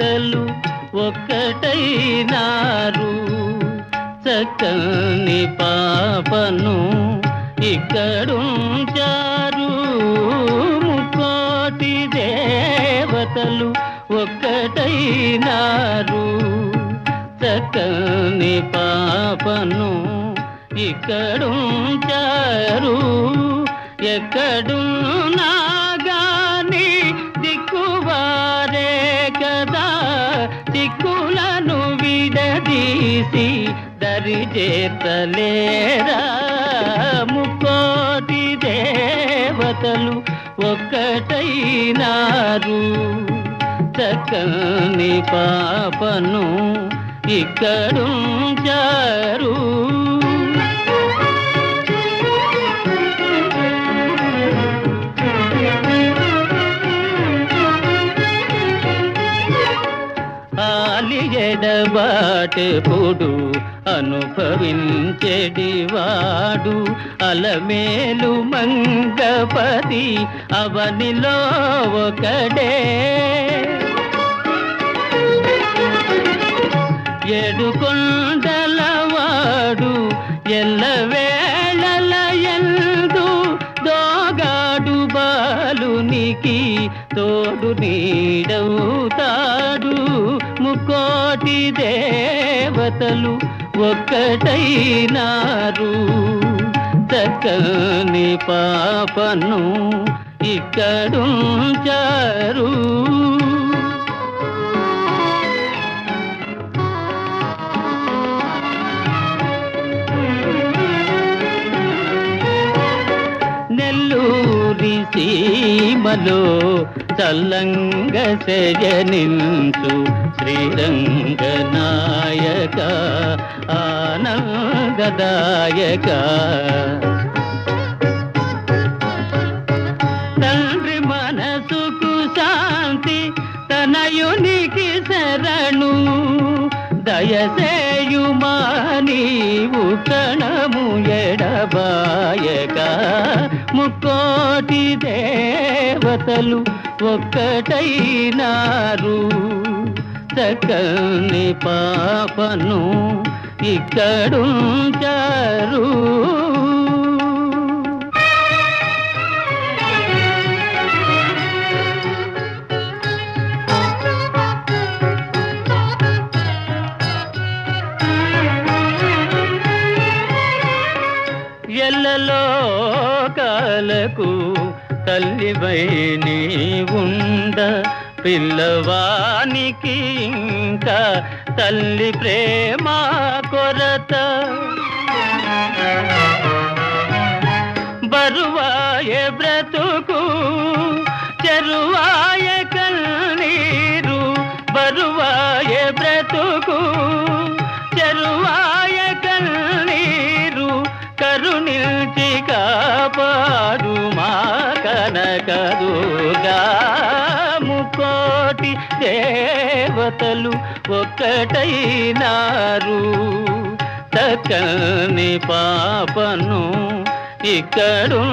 ముక్కోటి ఒక్కటైనారు. చక్కని పాపను ఇక్కడుంచారు. ముకోటి దేవతలు ఒక్కటైనారు. చక్కని పాపను ఇక్కడుంచారు. ఎక్కడున్నా దిక్కులను విడదీసి దరి చేతలేరా ముక్కోటి దేవతలు ఒక్కటైనారు. చక్కని పాపను ఇక్కడుంచారు. ఎడబాటెప్పుడు అనుభవించెడివాడు అలమేలు మంగపతి అవనిలో ఒకడే. ఎడుకొండలవాడు ఎల్లవేళల ఎందు దోగాడు బాలునికి తోడు నీడవుతాడు. ముకోటి దేవతలు ఒక్కటైనారు. చక్కని పాపను ఇక్కడుంచారు. నెల్లూరి సీమలో చల్లంగ శయనించు శ్రీరంగనాయక ఆనందదాయక. తండ్రి మనసుకు శాంతి తనయునికి శరణు. దయసేయుమా నీవు కణము ఎడబాయక. ముక్కోటి దేవతలు ఒక్కటైనారు. చక్కని పాపను ఇక్కడుంచారు. ఎల్లలో కాలకు తల్లివై నీ ఉండ పిల్లవానికి ఇంకా తల్లి ప్రేమ కొరత. బరువాయ బ్రతుకు చెరువాయ కన్నీరు బరువాయ బ్రతుకు కనకదుగా ముకోటి దేవతలు ఒక్కటైనారు. చక్కని పాపను ఇక్కడుంచారు.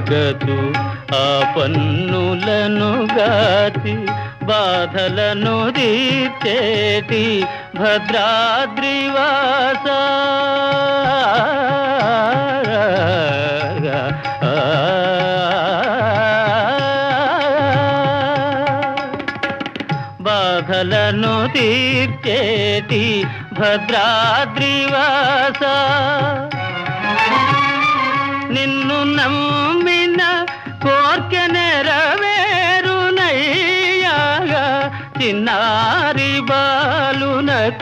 వలెవగదు ఆ పన్నులను గాతి బాధలను దీచేటి భద్రాద్రివాస బాధలను తీర్చేటి భద్రాద్రివాస నిన్ను నమ్మిన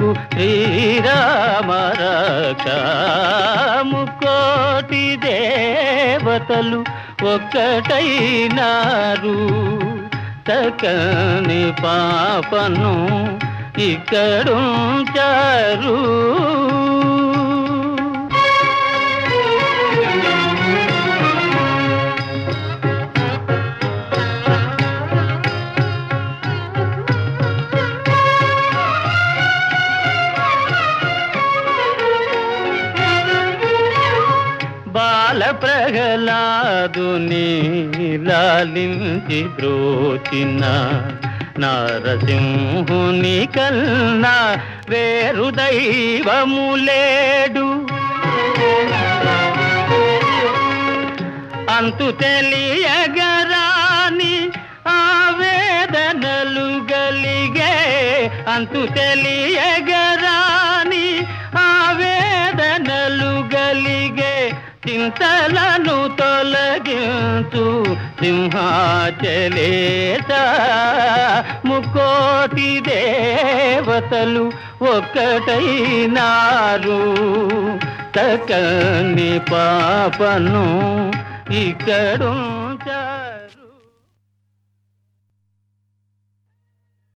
బాలునకు శ్రీరామరక్షముకోటి దేవతలు ఒక్కటైనారు. తకని పాపను ఇక్కడుంచారు. ప్రహ్లాదుని లాలించి బ్రోచిన నరసింహుని కల్నా వేరు దైవము లేడు. అంతు తెలియగరాని ఆవేదనలు గలిగే అంతు తెలియగరాని చింతలను తొలగించు సింహాచలేత ముకోటి దేవతలు ఒక్కటైనారు తకని పాపను ఇక్కడు